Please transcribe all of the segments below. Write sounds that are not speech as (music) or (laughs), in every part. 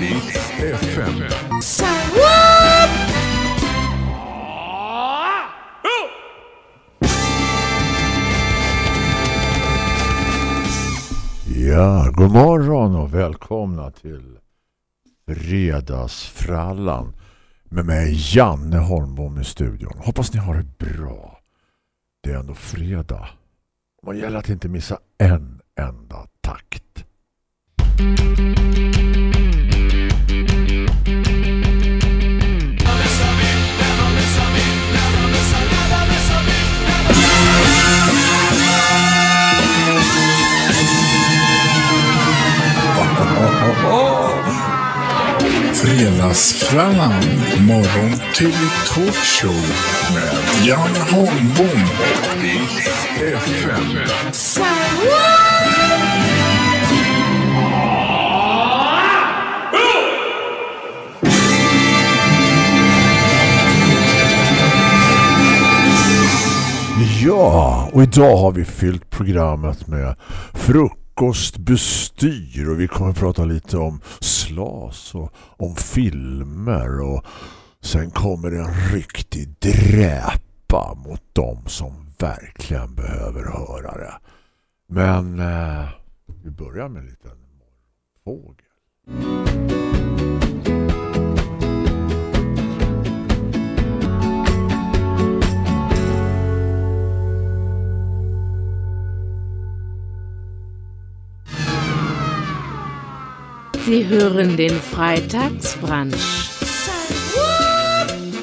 FM. Ja, god morgon och välkomna till Fredagsfrallan med mig Janne Holmbom i studion. Hoppas ni har det bra. Det är ändå fredag. Man gäller att inte missa en enda takt. Fredagsfrallan, morgon till talkshow med Jan Holmbom och FM. Ja, och idag har vi fyllt programmet med frukostbestyr och vi kommer att prata lite om slas och om filmer och sen kommer en riktig dräpa mot dem som verkligen behöver höra det. Men eh, vi börjar med en liten fågel. Sie hören den Freitagsbrunch.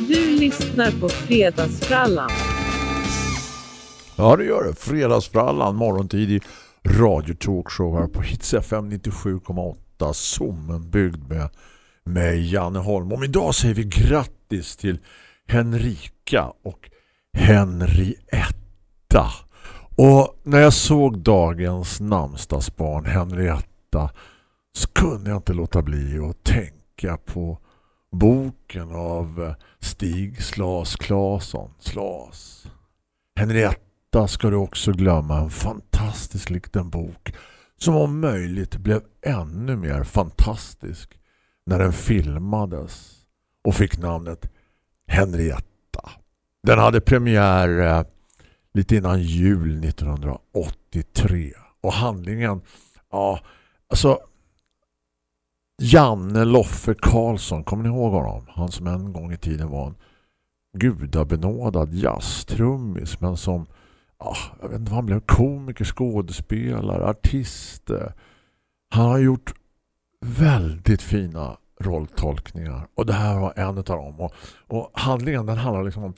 Du lyssnar på Fredagsfrallan. Ja, det gör det. Fredagsfrallan, morgontidig radiotalkshow här på Hits FM 97,8 Sommen byggd med mig Janne Holm. Om idag säger vi grattis till Henrika och Henrietta. Och när jag såg dagens namnsdagsbarn Henrietta så kunde jag inte låta bli att tänka på boken av Stig Slas Claesson. Slas. Henrietta ska du också glömma. En fantastisk liten bok som om möjligt blev ännu mer fantastisk när den filmades och fick namnet Henrietta. Den hade premiär eh, lite innan jul 1983 och handlingen ja, alltså Janne Loffe Karlsson, kommer ni ihåg honom? Han som en gång i tiden var en gudabenådad jazztrummis men som ah, jag vet inte vad han blev komiker, skådespelare, artist. Han har gjort väldigt fina rolltolkningar och det här var en av dem. Och, och handlingen den handlar liksom om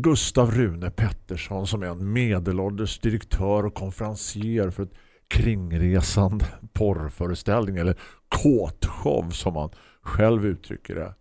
Gustav Rune Pettersson som är en medelålders direktör och konferencier för ett kringresande porrföreställning eller kåtshow som man själv uttrycker det.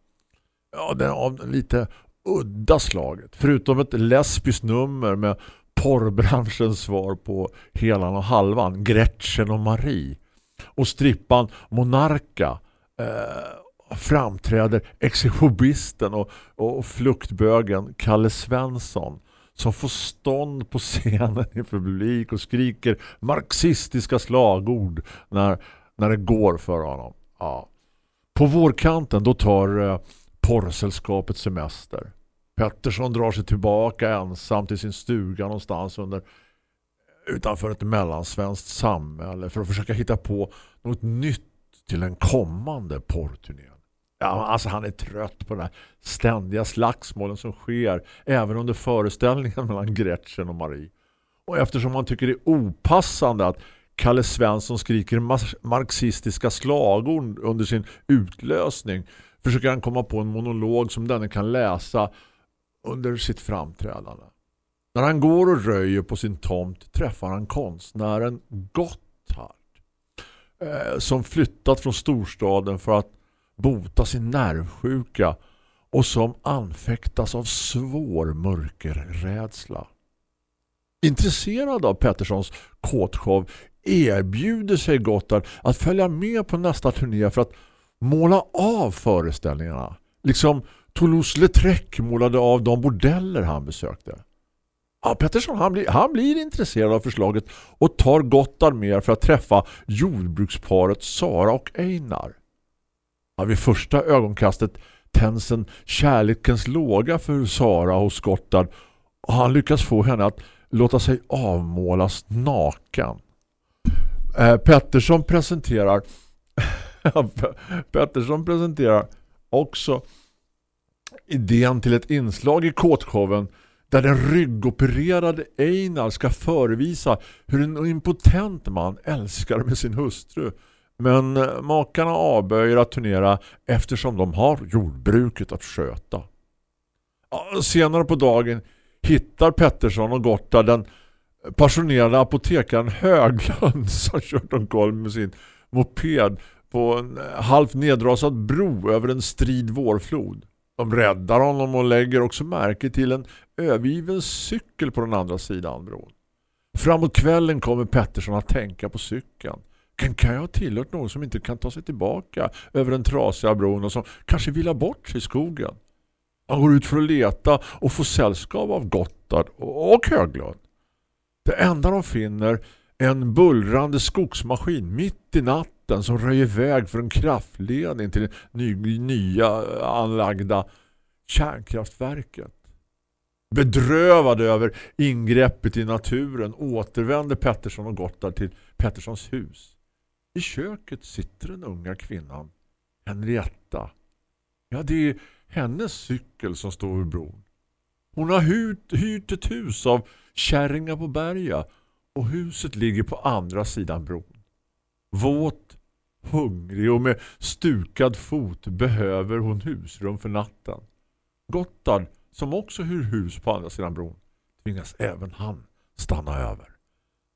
Ja, den av lite udda slaget. Förutom ett lesbiskt nummer med porrbranschens svar på helan och halvan, Gretchen och Marie. Och strippan Monarka eh, framträder exhibisten och, och fluktbögen Kalle Svensson som får stånd på (laughs) scenen i publik och skriker marxistiska slagord när, när det går för honom. Ja. På vårkanten då tar eh, porrsällskapet semester. Pettersson drar sig tillbaka ensam till sin stuga någonstans under utanför ett mellansvenskt samhälle för att försöka hitta på något nytt till en kommande porrturné. Ja, alltså han är trött på de här ständiga slagsmålen som sker även under föreställningen (laughs) mellan Gretchen och Marie. Och eftersom man tycker det är opassande att Kalle Svensson skriker marxistiska slagord under sin utlösning försöker han komma på en monolog som denne kan läsa under sitt framträdande. När han går och röjer på sin tomt träffar han konstnären Gotthard eh, som flyttat från storstaden för att bota sin nervsjuka och som anfäktas av svår mörkerrädsla. Intresserad av Petterssons kåtshow erbjuder sig Gotthard att följa med på nästa turné för att måla av föreställningarna. Liksom Toulouse-Lautrec målade av de bordeller han besökte. Ja, Pettersson han blir, han blir intresserad av förslaget och tar Gotthard med för att träffa jordbruksparet Sara och Einar. Ja, vid första ögonkastet tänds en kärlekens låga för Sara hos Gotthard och han lyckas få henne att låta sig avmålas naken. Eh, Pettersson presenterar (laughs) Pettersson presenterar också idén till ett inslag i kåtshowen där den ryggopererade Einar ska förevisa hur en impotent man älskar med sin hustru. Men makarna avböjer att turnera eftersom de har jordbruket att sköta. Senare på dagen hittar Pettersson och Gotta den passionerade apotekaren Höglund (laughs) som kört omkull med sin moped på en halvt nedrasad bro över en strid vårflod. De räddar honom och lägger också märke till en övergiven cykel på den andra sidan bron. Framåt kvällen kommer Pettersson att tänka på cykeln. Kan, kan jag ha tillhört någon som inte kan ta sig tillbaka över den trasiga bron och som kanske vill ha bort sig i skogen? Han går ut för att leta och få sällskap av Gottard och Höglund. Det enda de finner är en bullrande skogsmaskin mitt i natten som röjer väg för en kraftledning till det ny, nya anlagda kärnkraftverket. Bedrövad över ingreppet i naturen återvänder Pettersson och Gotthard till Petterssons hus. I köket sitter den unga kvinnan, Henrietta. Ja, det är hennes cykel som står vid bron. Hon har hyrt, hyrt ett hus av kärringar på berga och huset ligger på andra sidan bron. Våt, hungrig och med stukad fot behöver hon husrum för natten. Gottard, som också hyr hus på andra sidan bron, tvingas även han stanna över.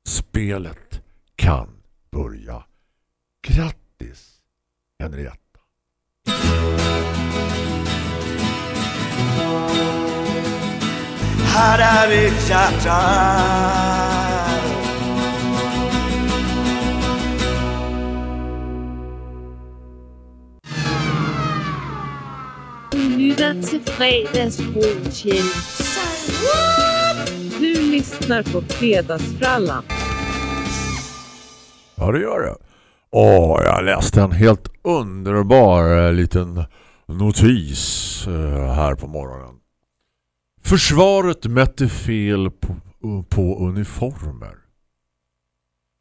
Spelet kan börja. Henrietta. Hade mitt hjärta lytter. Du lyssnar på Fredagsfrallan. Ja, det gör det. Åh, jag läste en helt underbar eh, liten notis eh, här på morgonen. Försvaret mätte fel på, eh, på uniformer.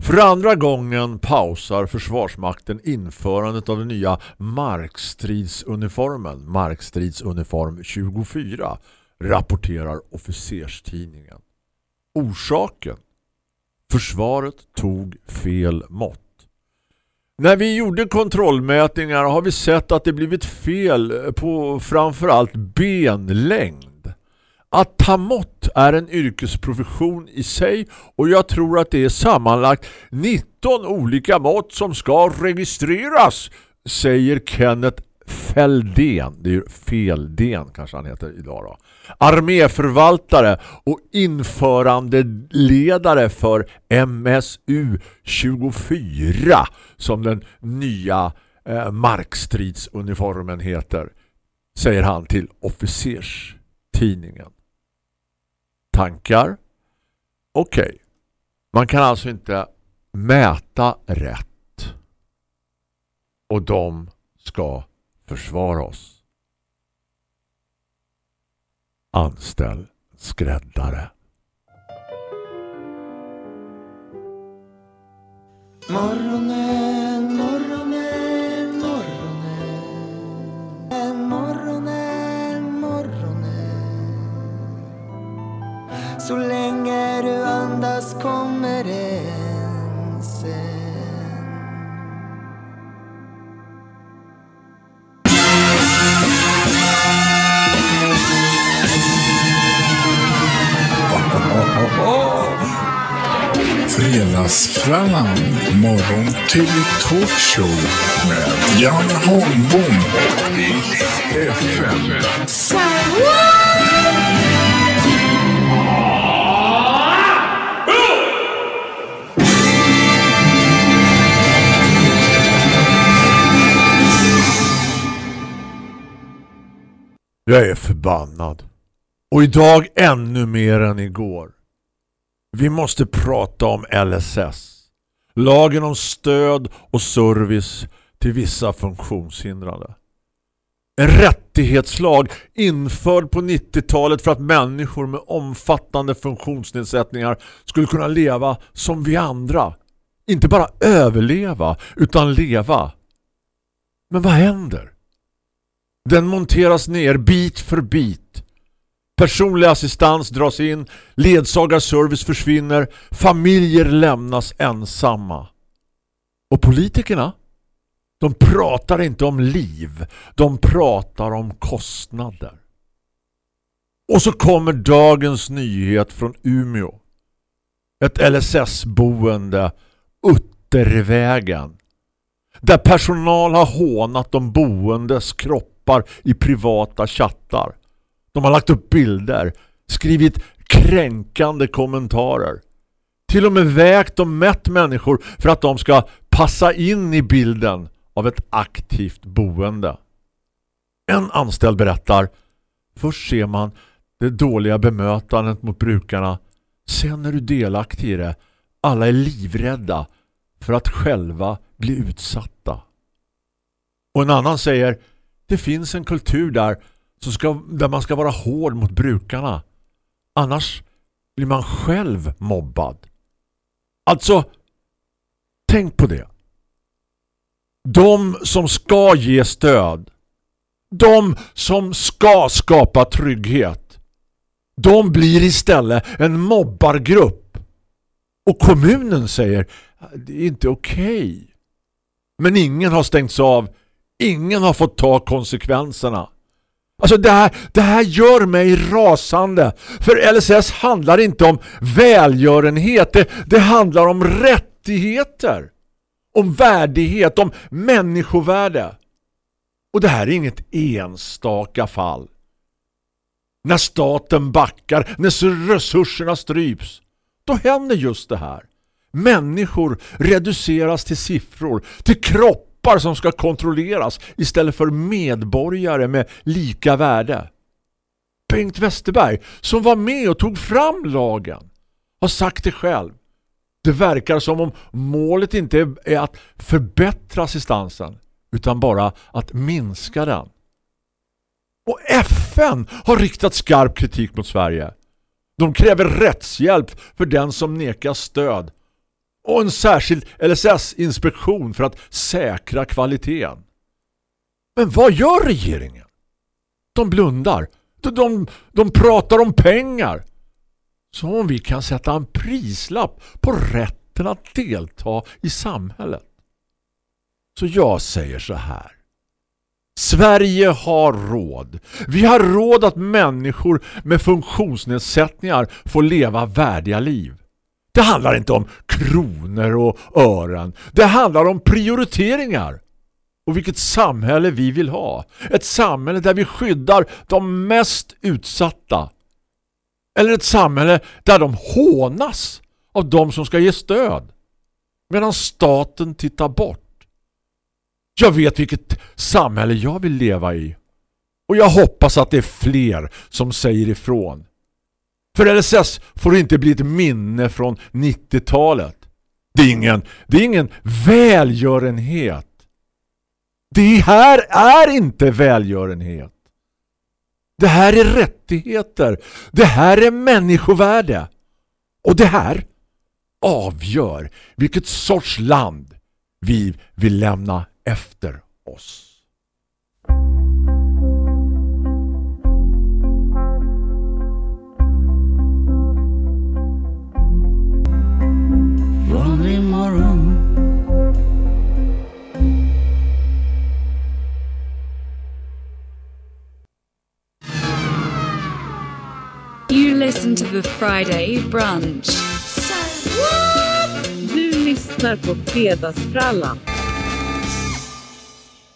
För andra gången pausar Försvarsmakten införandet av den nya markstridsuniformen, markstridsuniform 24, rapporterar officerstidningen. Orsaken? Försvaret tog fel mått. När vi gjorde kontrollmätningar har vi sett att det blivit fel på framförallt benlängd. Att ta mått är en yrkesprofession i sig och jag tror att det är sammanlagt 19 olika mått som ska registreras, säger Kenneth Fälldén, det är ju Feldén kanske han heter idag då. Arméförvaltare och införandeledare för MSU 24 som den nya eh, markstridsuniformen heter, säger han till officerstidningen tankar. Okej. Okay. Man kan alltså inte mäta rätt. Och de ska försvara oss. Anställ skräddare. Morgonen, morgonen, morgonen Morgonen, morgonen Så länge du andas kommer det Fredagsfrallan, morgon till talkshow med Jan Holmbom i FM. Jag är förbannad. Och idag ännu mer än igår. Vi måste prata om LSS. Lagen om stöd och service till vissa funktionshindrade. En rättighetslag införd på 90-talet för att människor med omfattande funktionsnedsättningar skulle kunna leva som vi andra. Inte bara överleva utan leva. Men vad händer? Den monteras ner bit för bit. Personlig assistans dras in, ledsagarservice försvinner, familjer lämnas ensamma. Och politikerna? De pratar inte om liv, de pratar om kostnader. Och så kommer dagens nyhet från Umeå. Ett LSS-boende, Uttervägen. Där personal har hånat de boendes kroppar i privata chattar. De har lagt upp bilder, skrivit kränkande kommentarer. Till och med vägt och mätt människor för att de ska passa in i bilden av ett aktivt boende. En anställd berättar Först ser man det dåliga bemötandet mot brukarna. Sen är du delaktig i det. Alla är livrädda för att själva bli utsatta. Och en annan säger det finns en kultur där, så ska, där man ska vara hård mot brukarna. Annars blir man själv mobbad. Alltså, tänk på det. De som ska ge stöd, de som ska skapa trygghet, de blir istället en mobbargrupp. Och kommunen säger det är inte okej. Okay. Men ingen har stängts av. Ingen har fått ta konsekvenserna. Alltså det här, det här gör mig rasande. För LSS handlar inte om välgörenhet. Det, det handlar om rättigheter. Om värdighet, om människovärde. Och det här är inget enstaka fall. När staten backar, när resurserna stryps, då händer just det här. Människor reduceras till siffror, till kropp kroppar som ska kontrolleras istället för medborgare med lika värde. Bengt Westerberg, som var med och tog fram lagen, har sagt det själv. Det verkar som om målet inte är att förbättra assistansen utan bara att minska den. Och FN har riktat skarp kritik mot Sverige. De kräver rättshjälp för den som nekas stöd och en särskild LSS-inspektion för att säkra kvaliteten. Men vad gör regeringen? De blundar. De, de, de pratar om pengar. Som om vi kan sätta en prislapp på rätten att delta i samhället. Så jag säger så här. Sverige har råd. Vi har råd att människor med funktionsnedsättningar får leva värdiga liv. Det handlar inte om kronor och ören. Det handlar om prioriteringar. Och vilket samhälle vi vill ha. Ett samhälle där vi skyddar de mest utsatta. Eller ett samhälle där de hånas av de som ska ge stöd. Medan staten tittar bort. Jag vet vilket samhälle jag vill leva i. Och jag hoppas att det är fler som säger ifrån. För LSS får inte bli ett minne från 90-talet. Det är ingen, det är ingen välgörenhet. Det här är inte välgörenhet. Det här är rättigheter. Det här är människovärde. Och det här avgör vilket sorts land vi vill lämna efter oss. Vanlig morgon You listen to the Friday brunch. Nu lyssnar på Fredagsfrallan.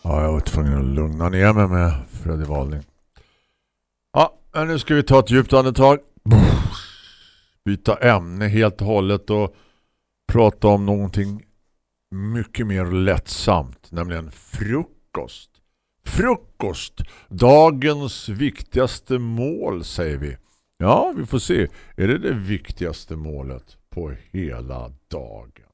Ja, jag var tvungen att lugna ner mig med Freddy Walding. Ja, men nu ska vi ta ett djupt andetag. Byta ämne helt och hållet och prata om någonting mycket mer lättsamt, nämligen frukost. Frukost, dagens viktigaste mål säger vi. Ja, vi får se. Är det det viktigaste målet på hela dagen?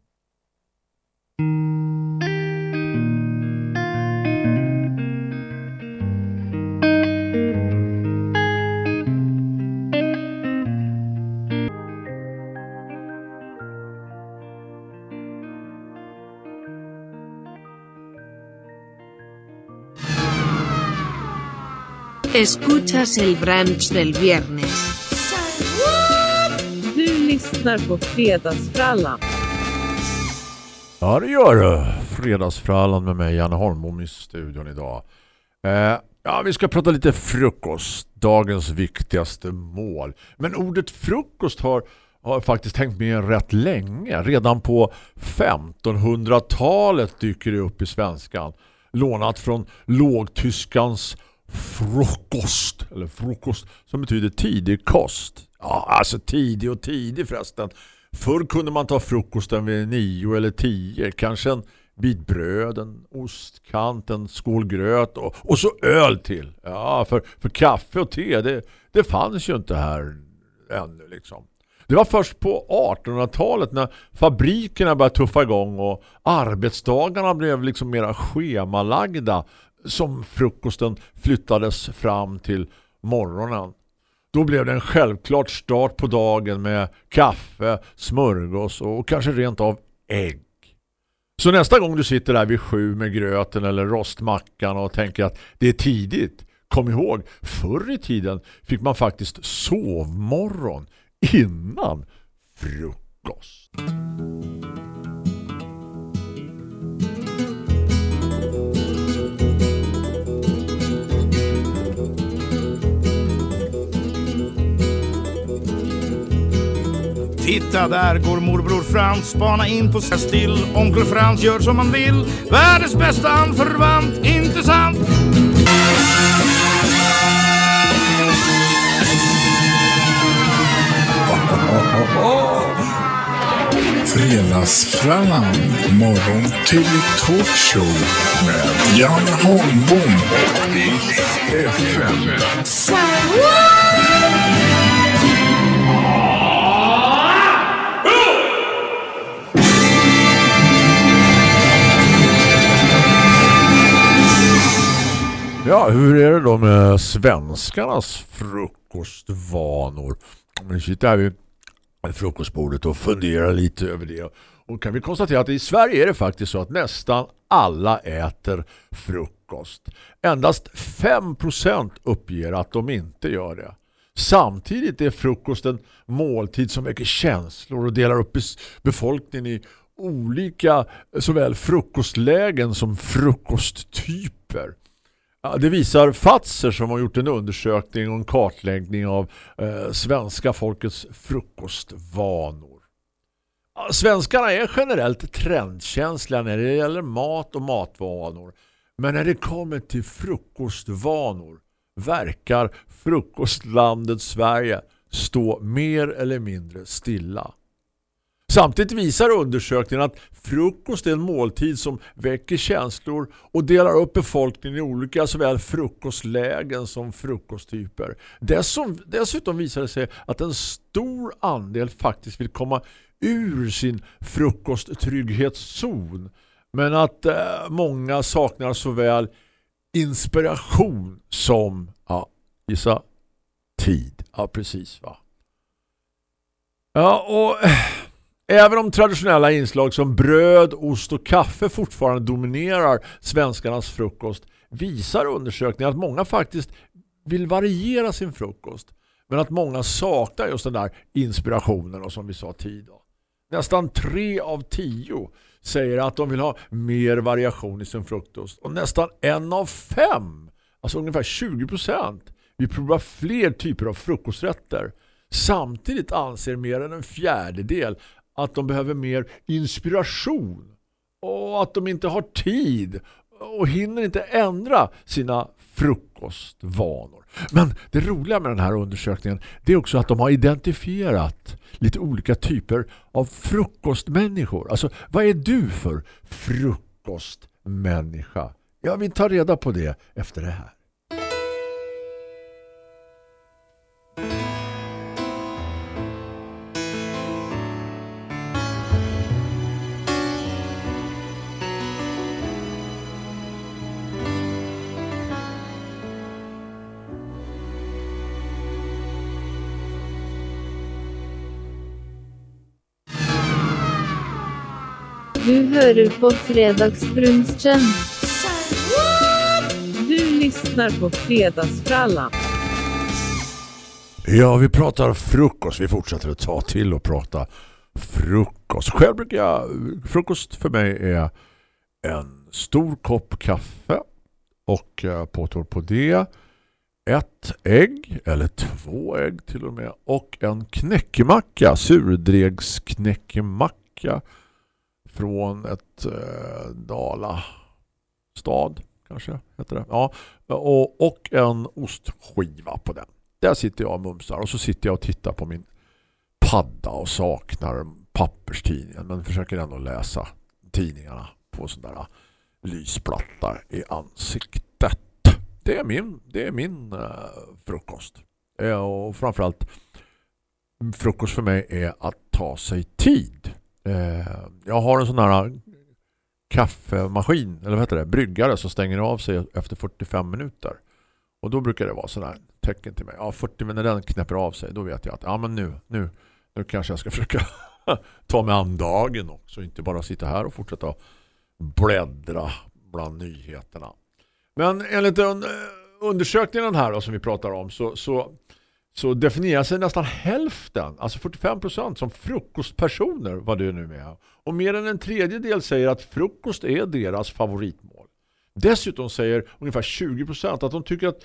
Escuchas el brunch del viernes. Du lyssnar på Fredagsfrallan. Ja, det gör du. Fredagsfrallan med mig, Janne Holmbom i studion idag. Eh, ja, vi ska prata lite frukost. Dagens viktigaste mål. Men ordet frukost har, har faktiskt hängt med rätt länge. Redan på 1500-talet dyker det upp i svenskan. Lånat från lågtyskans frukost eller frukost som betyder tidig kost. Ja, alltså tidig och tidig förresten. Förr kunde man ta frukosten vid nio eller tio. Kanske en bit bröd, en ostkant, en skål gröt och, och så öl till. Ja, för, för kaffe och te, det, det fanns ju inte här ännu liksom. Det var först på 1800-talet när fabrikerna började tuffa igång och arbetsdagarna blev liksom mera schemalagda som frukosten flyttades fram till morgonen. Då blev det en självklart start på dagen med kaffe, smörgås och kanske rent av ägg. Så nästa gång du sitter där vid sju med gröten eller rostmackan och tänker att det är tidigt, kom ihåg, förr i tiden fick man faktiskt sovmorgon innan frukost. Titta där går morbror Frans, spana in på sig still. Onkel Frans gör som han vill. Världens bästa anförvant, inte sant? Fredagsfrallan, morgon till talkshow med Jan Holmbom i FM. Ja, hur är det då med svenskarnas frukostvanor? Vi sitter här vid frukostbordet och funderar lite över det. Och kan vi konstatera att i Sverige är det faktiskt så att nästan alla äter frukost. Endast 5% uppger att de inte gör det. Samtidigt är frukost en måltid som väcker känslor och delar upp befolkningen i olika såväl frukostlägen som frukosttyper. Ja, det visar Fatser som har gjort en undersökning och en kartläggning av eh, svenska folkets frukostvanor. Ja, svenskarna är generellt trendkänsliga när det gäller mat och matvanor. Men när det kommer till frukostvanor verkar frukostlandet Sverige stå mer eller mindre stilla. Samtidigt visar undersökningen att frukost är en måltid som väcker känslor och delar upp befolkningen i olika såväl frukostlägen som frukosttyper. Dessutom visar det sig att en stor andel faktiskt vill komma ur sin frukosttrygghetszon men att eh, många saknar såväl inspiration som ja, gissa, tid. Ja, precis va. Ja, och eh, Även om traditionella inslag som bröd, ost och kaffe fortfarande dominerar svenskarnas frukost visar undersökningar att många faktiskt vill variera sin frukost. Men att många saknar just den där inspirationen och som vi sa tidigare. Nästan tre av tio säger att de vill ha mer variation i sin frukost. Och nästan en av fem, alltså ungefär 20 procent, vill prova fler typer av frukosträtter. Samtidigt anser mer än en fjärdedel att de behöver mer inspiration och att de inte har tid och hinner inte ändra sina frukostvanor. Men det roliga med den här undersökningen det är också att de har identifierat lite olika typer av frukostmänniskor. Alltså, vad är du för frukostmänniska? Ja, vi tar reda på det efter det här. Du hører på Fredagsbrunchen. Du lyssnar på Fredagsfrallan. Ja, vi pratar frukost. Vi fortsätter att ta till och prata frukost. Själv brukar jag, frukost för mig är en stor kopp kaffe och eh, påtår på det ett ägg eller två ägg till och med och en knäckemacka, surdegsknäckemacka från ett eh, Dala stad kanske heter det. Ja, och, och en ostskiva på den. Där sitter jag och mumsar och så sitter jag och tittar på min padda och saknar papperstidningen men försöker ändå läsa tidningarna på sådana där eh, lysplatta i ansiktet. Det är min, det är min eh, frukost. Eh, och framförallt frukost för mig är att ta sig tid. Eh, jag har en sån här kaffemaskin, eller vad heter det, bryggare som stänger av sig efter 45 minuter. Och då brukar det vara sådär tecken till mig. Ja, 40 minuter när den knäpper av sig, då vet jag att ja, men nu, nu, nu kanske jag ska (laughs) försöka ta mig an dagen också. Inte bara sitta här och fortsätta bläddra bland nyheterna. Men enligt den eh, undersökningen här då, som vi pratar om så, så, så definierar sig nästan hälften, alltså 45% som frukostpersoner vad det nu är. Och mer än en tredjedel säger att frukost är deras favoritmål. Dessutom säger ungefär 20% att de tycker att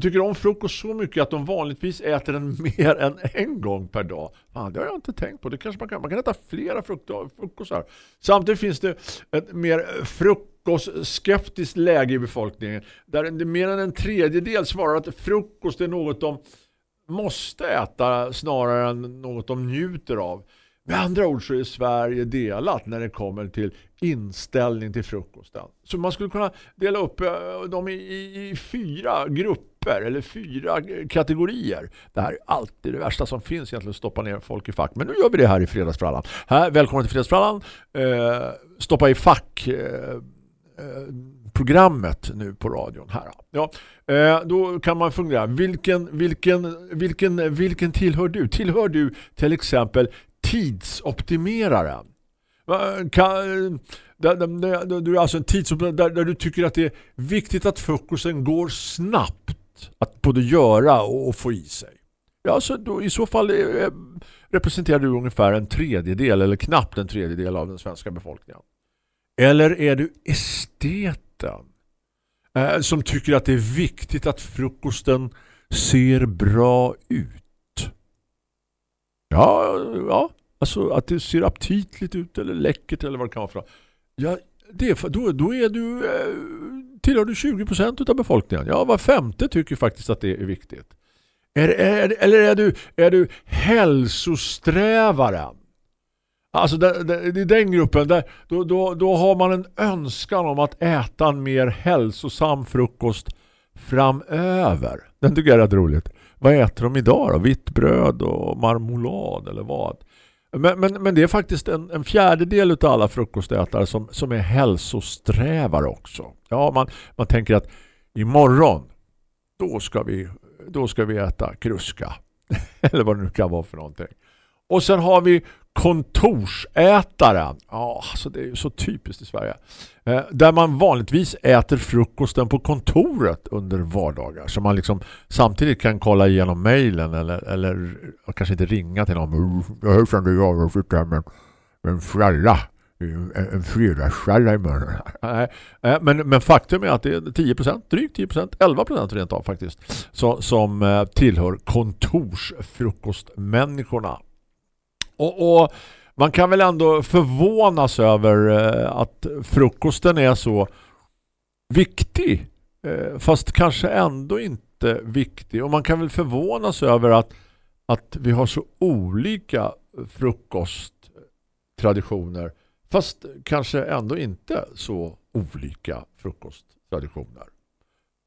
tycker om frukost så mycket att de vanligtvis äter den (laughs) mer än en gång per dag. Fan, det har jag inte tänkt på. Det kanske man kan, man kan äta flera frukostar. Samtidigt finns det ett mer frukostskeptiskt läge i befolkningen. Där det mer än en tredjedel svarar att frukost är något de måste äta snarare än något de njuter av. Med andra ord så är Sverige delat när det kommer till inställning till frukosten. Så man skulle kunna dela upp eh, dem i, i, i, fyra grupper eller fyra kategorier. Det här är alltid det värsta som finns egentligen att stoppa ner folk i fack. Men nu gör vi det här i Fredagsfrallan. Här, välkommen till Fredagsfrallan. Eh, stoppa i fack eh, eh programmet nu på radion här. Ja, eh, då kan man fundera, vilken, vilken, vilken, vilken tillhör du? Tillhör du till exempel tidsoptimeraren? Eh, kan, eh, du är alltså en tidsoptimerare där, där du tycker att det är viktigt att fokusen går snabbt att både göra och få i sig. Ja, så då, i så fall representerar du ungefär en tredjedel eller knappt en tredjedel av den svenska befolkningen. Eller är du esteten eh, som tycker att det är viktigt att frukosten ser bra ut? Ja, ja. Alltså att det ser aptitligt ut eller läckert eller vad det kan vara för Ja, det, då, då är du eh, tillhör du 20% av befolkningen. Ja, var femte tycker faktiskt att det är viktigt. Är, är, eller är du, är du hälsosträvaren? Alltså i den gruppen där, då, då, då har man en önskan om att äta en mer hälsosam frukost framöver. Den tycker jag är rätt roligt. Vad äter de idag då? Vitt bröd och marmolad eller vad? Men, men, men det är faktiskt en, en fjärdedel av alla frukostätare som, som är hälsosträvare också. Ja, man, man tänker att imorgon då ska vi, då ska vi äta kruska. (laughs) eller vad det nu kan vara för någonting. Och sen har vi kontorsätare. Ja, alltså det är ju så typiskt i Sverige. Eh, där man vanligtvis äter frukosten på kontoret under vardagar. Så man liksom samtidigt kan kolla igenom mejlen eller, eller kanske inte ringa till någon. Jag hör från dig jag sitter här med en fralla. En, en fredagsfralla imorgon. Nej, (laughs) eh, men, men faktum är att det är 10%, drygt 10%, 11% rent av faktiskt. Så, som eh, tillhör kontorsfrukostmänniskorna. Och, och man kan väl ändå förvånas över eh, att frukosten är så viktig. Eh, fast kanske ändå inte viktig. Och man kan väl förvånas över att, att vi har så olika frukosttraditioner. Fast kanske ändå inte så olika frukosttraditioner.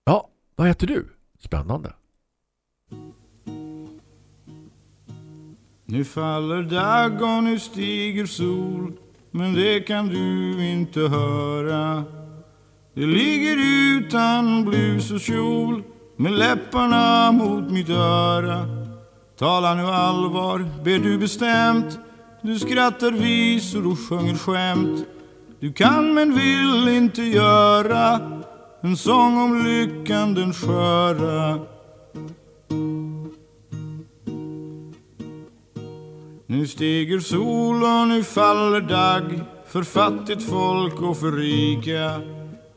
Ja, vad heter du? Spännande. Nu faller dag och nu stiger sol Men det kan du inte höra. Det ligger utan blus och kjol Med läpparna mot mitt öra. Tala nu allvar, ber du bestämt. Du skrattar visor och sjunger skämt. Du kan men vill inte göra En sång om lyckan den sköra. Nu stiger sol och nu faller dag för fattigt folk och för rika.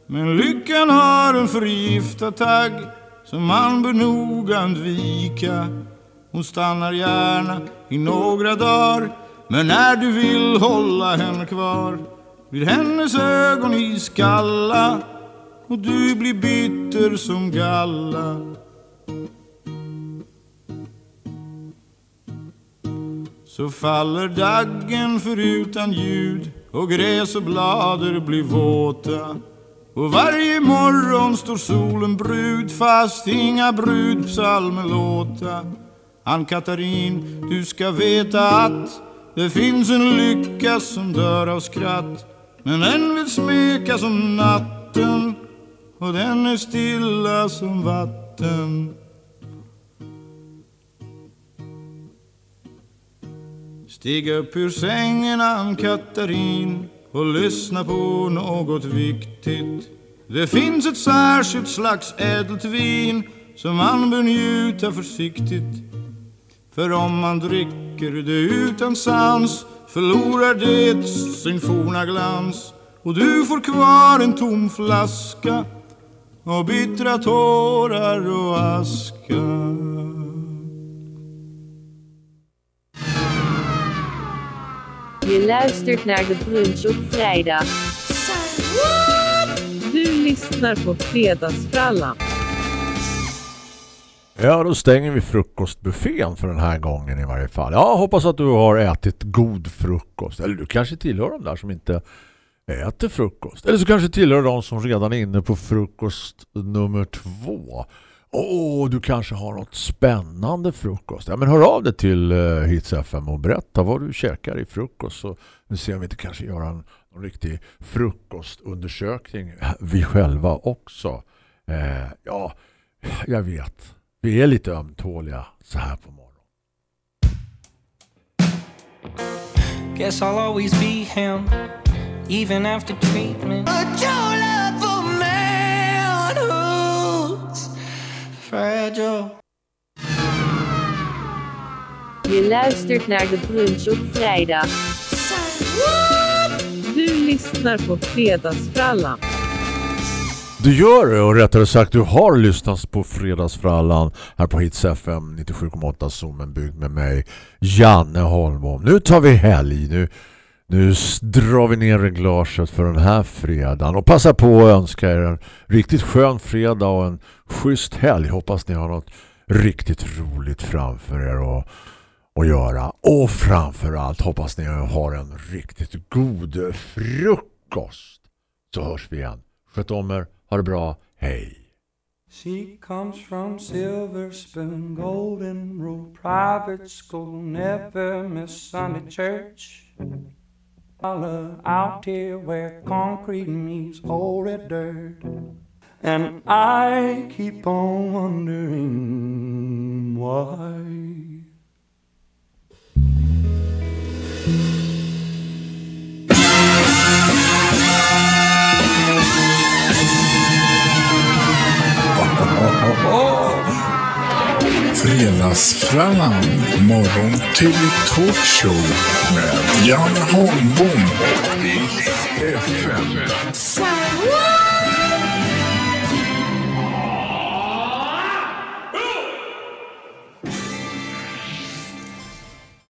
Men lyckan har en förgiftad tagg som man bör noga undvika. Hon stannar gärna i några dagar men när du vill hålla henne kvar blir hennes ögon iskalla och du blir bitter som galla. Så faller daggen förutan ljud och gräs och blader blir våta. Och varje morgon står solen brud fast inga brudpsalmer låta. Ann-Katarin, du ska veta att det finns en lycka som dör av skratt. Men den vill smeka som natten och den är stilla som vatten. Stig upp ur sängen Ann-Katarin och lyssna på något viktigt. Det finns ett särskilt slags ädelt vin som man bör njuta försiktigt. För om man dricker det utan sans förlorar det sin forna glans och du får kvar en tom flaska och bittra tårar och aska. Je luistert naar de brunch op vrijdag. Du lyssnar på Fredagsfrallan. Ja, då stänger vi frukostbuffén för den här gången i varje fall. Jag hoppas att du har ätit god frukost. Eller du kanske tillhör de där som inte äter frukost. Eller så kanske tillhör de som redan är inne på frukost nummer två. Åh, du kanske har något spännande frukost. Ja, men hör av dig till uh, Hits FM och berätta vad du käkar i frukost. Så nu ser om vi inte kanske gör en, en riktig frukostundersökning (laughs) vi själva också. Eh, ja, jag vet. Vi är lite ömtåliga så här på morgonen. Guess I'll always be him, even after treatment. But your love fragile. Je luistert naar de brunch op vrijdag. Du lyssnar på Fredagsfrallan. Du gör det och rättare sagt du har lyssnat på Fredagsfrallan här på Hits FM 97,8 Zoomen byggd med mig Janne Holmbom. Nu tar vi helg, nu, nu drar vi ner reglaget för den här fredagen och passa på att önska er en riktigt skön fredag och en schysst helg. Hoppas ni har något riktigt roligt framför er och, att göra. Och framförallt hoppas ni har en riktigt god frukost. Så hörs vi igen. Sköt om er. Ha det bra. Hej. She comes from Silver Spoon, Golden Rule Private School, never miss Sunday church. Holla out here where concrete meets old red dirt. And I keep on wondering why. (laughs) Fredagsfrallan, morgon till talkshow med Jan Holmbom i FM.